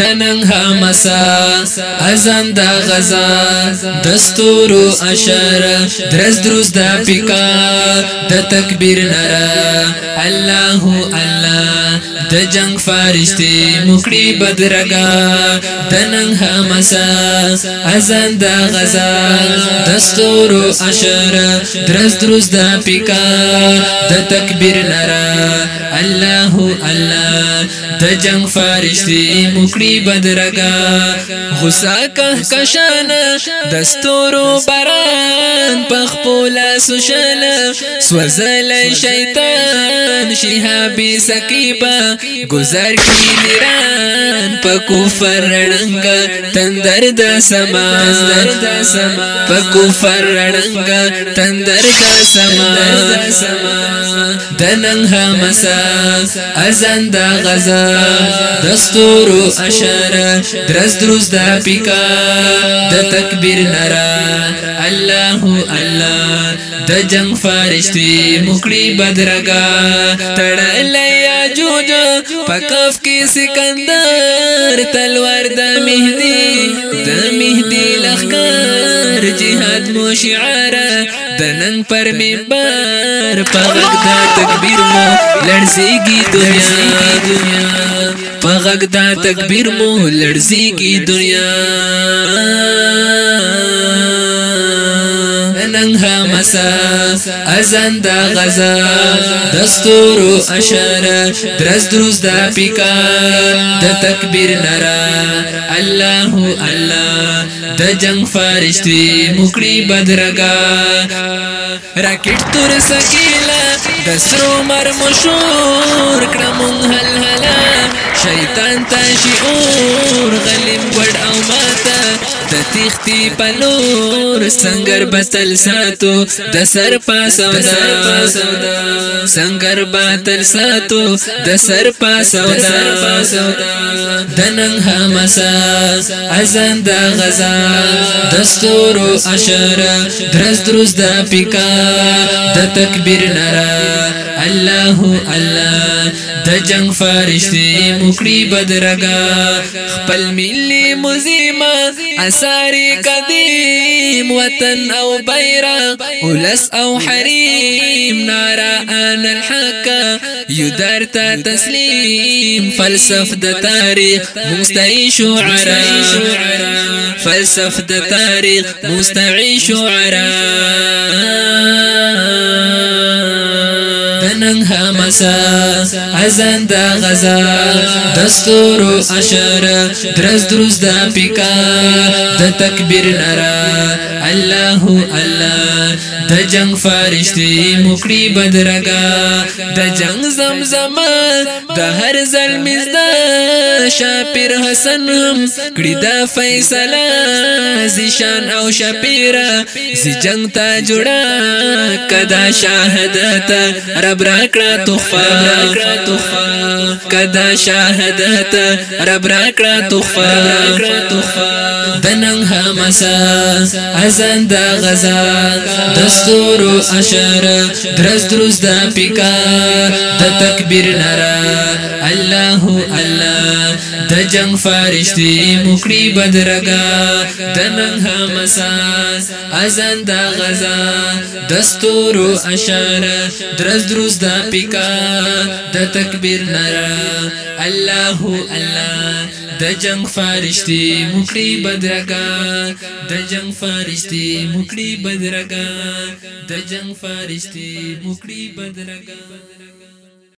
تننها مسا ازان دا غزا دستورو اشر درز دروز دا پکا دا تکبیر نرا اللہو اللہ د جنگ فارشتي مخړي بدرګا د ننګ همسا اذان د غزا دستورو اشر درز درز د پیکا د تکبیر لرا الله الله د جنگ فارشتي مخړي دی بدرګه غوسه که کشن دستورو بران پخپول سوشل سوزل شیطان شهاب سکیبا گذر کی نران په کفر رنګ تندر د سما په کفر رنګ تندر د سما دنن همسا ازند غزا دستورو اش اشاره درس درس دا پیکا د تکبیر نرا الله الله د جنگ فرشتي مکړي بدرګه تړلې جوج پکف کې سکندر تلوار د مهدي د مهدي لخ جهاد مو شعار د نن پر منبر په غږ د تکبیر مو لړزيږي دنیا په غږ د تکبیر مو لړزيږي دنیا نن هم مسا ازند غزا دستورو اشاره درز دروز دا پیکار د تکبیر نرا الله الله د جنگ فرشتي مکړي بدرګا راکټ تور سکیلا د سرو مر مشور کړم هل هلا شیطان ته شعور غلیم وړ او مات تختی پلور سنگر بتل ساتو د سر پاسو دا سنگر بتل ساتو د سر پاسو دا دنن همسا ازن د غزا دستورو اشر درز درز د پیکا د تکبیر نرا الله الله د جنگ فرشتي مکړي بدرګه خپل ملي مزیمه اسا اري قديم وطن او بيرا ولس او حريم نارا انا الحق يدار تسليم فلسف د تاريخ مستعي شعراء فلسف د تاريخ مستعي شعراء نن همسا ازند غزا دستورو اشر درز درز دا پکا د تکبیر نرا الله الله د جنگ فرشتي مکړي بدرګه د جنگ زمزم د هر ظلم زدا شاپیر حسن هم کړي دا فیصله زیشان او شاپیر زی جنگ تا جوړه کدا شهادت رب را کړه توفه تخفه کدا شهادت رب را کړه تخفه دنن همسا ازن د غزا دستور اشر درز درز د پیکا د تکبیر نرا الله الله د جنگ فرشتي مکړي بدرګه د نن همسان اذن د غزا دستور او اشاره درز دروز د پیکا د تکبیر نرا الله الله د جنگ فرشتي مکړي بدرګه د جنگ فرشتي مکړي بدرګه د جنگ فرشتي مکړي بدرګه